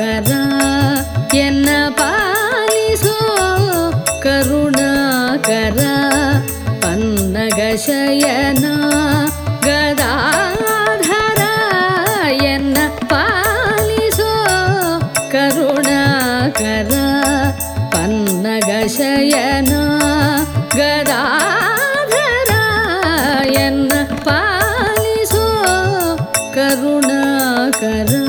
கருணாகரா என்ன பாலிசோ? கருணாகரா பன்னகசயனா கதாதரா என்ன பாலிசோ? கருணாகரா பன்னகசயனா கதா கருணாகரா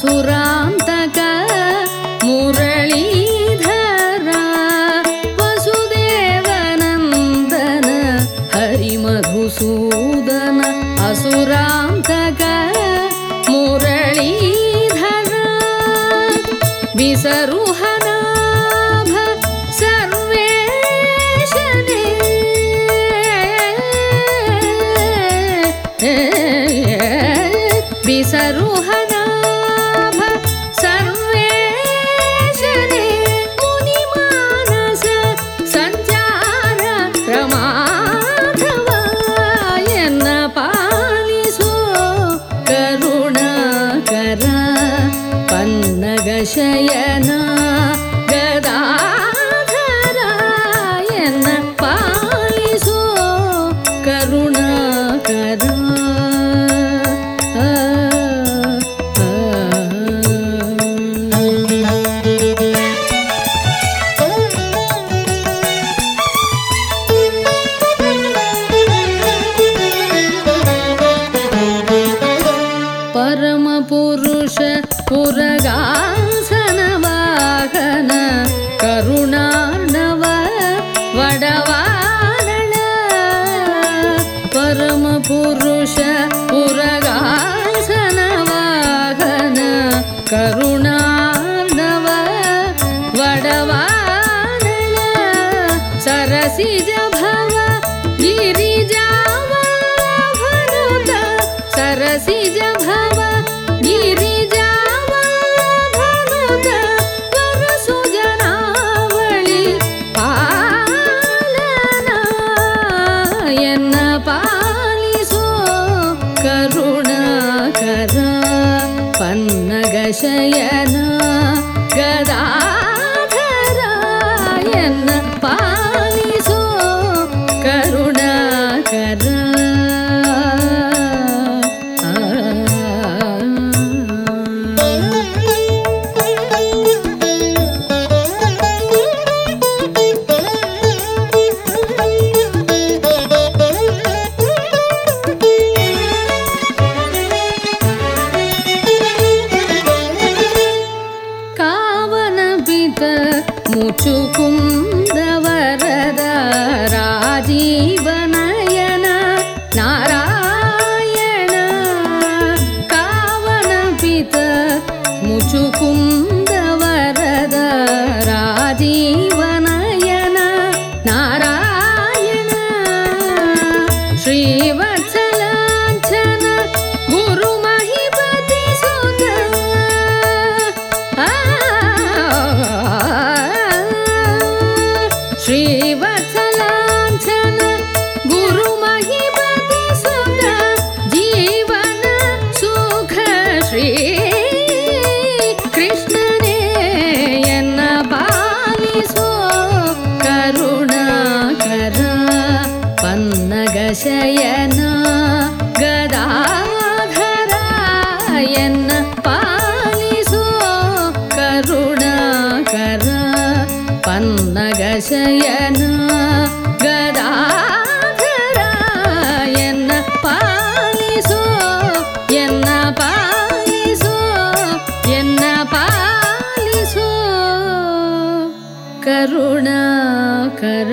सुरान्त मुरळीधरा वसुदेवनन्दन हरिमधुसूदन असुरा ಪನ್ನಗಶಯನ ಗದಾಧರ ಎನ್ನ ಪಾಲಿಸೋ ಕರುಣಾಕರ ಆ, ಆ, ಪರಮ ಪುರುಷ ಪುರಗಾಸನ विषय चुचु राजीवनयन नारायण कावन पित राजीवनयन नारायण श्रीव ಪನ್ನಗಶಯನ ಗದಾಧರ ಎನ್ನ ಪಾಲಿಸೋ ಕರುಣಾಕರ ಪನ್ನಗಶಯನ ಗದಾಧರ ಎನ್ನ ಪಾಲಿಸೋ ಎನ್ನ ಪಾಲಿಸೋ ಎನ್ನ ಪಾಲಿಸೋ ಕರುಣಾಕರ